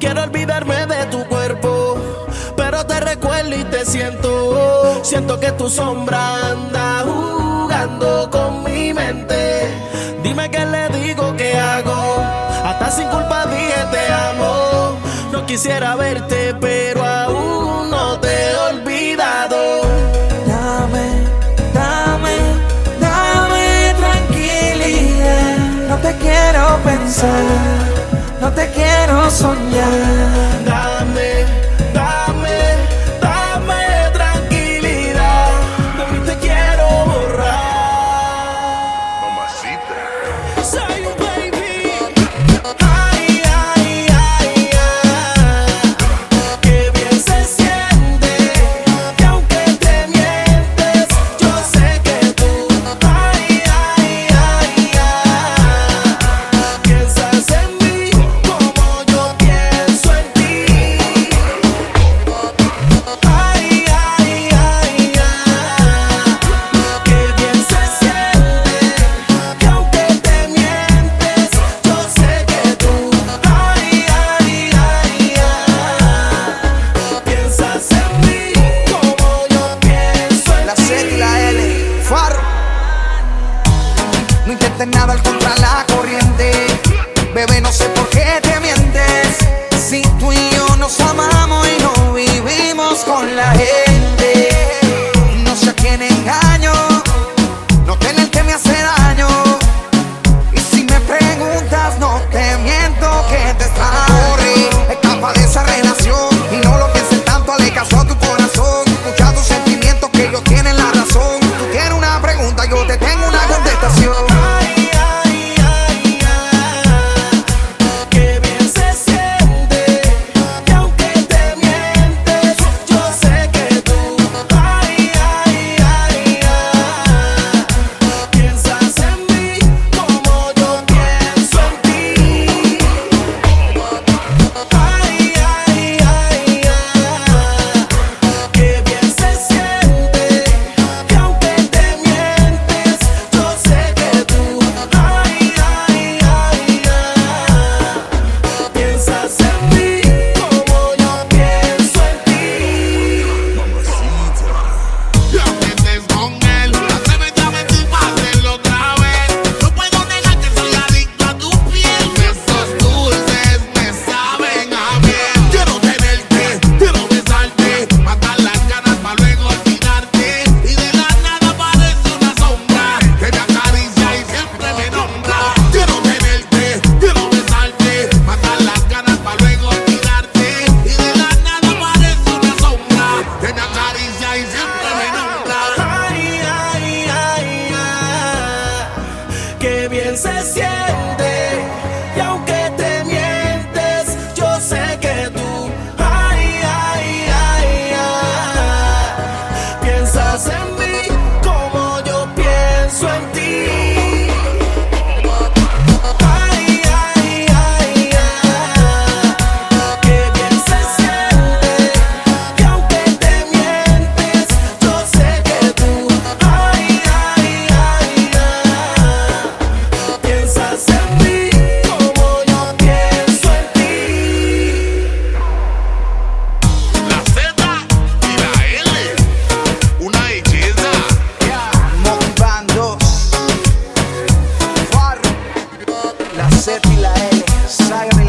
Quiero olvidarme de tu cuerpo, pero te recuerdo y te siento. Siento que tu sombra anda jugando con mi mente. Dime qué le digo, qué hago. Hasta sin culpa dije te amo. No quisiera verte, pero no te quiero soñar. bien se siente. Seth y la L, Zion.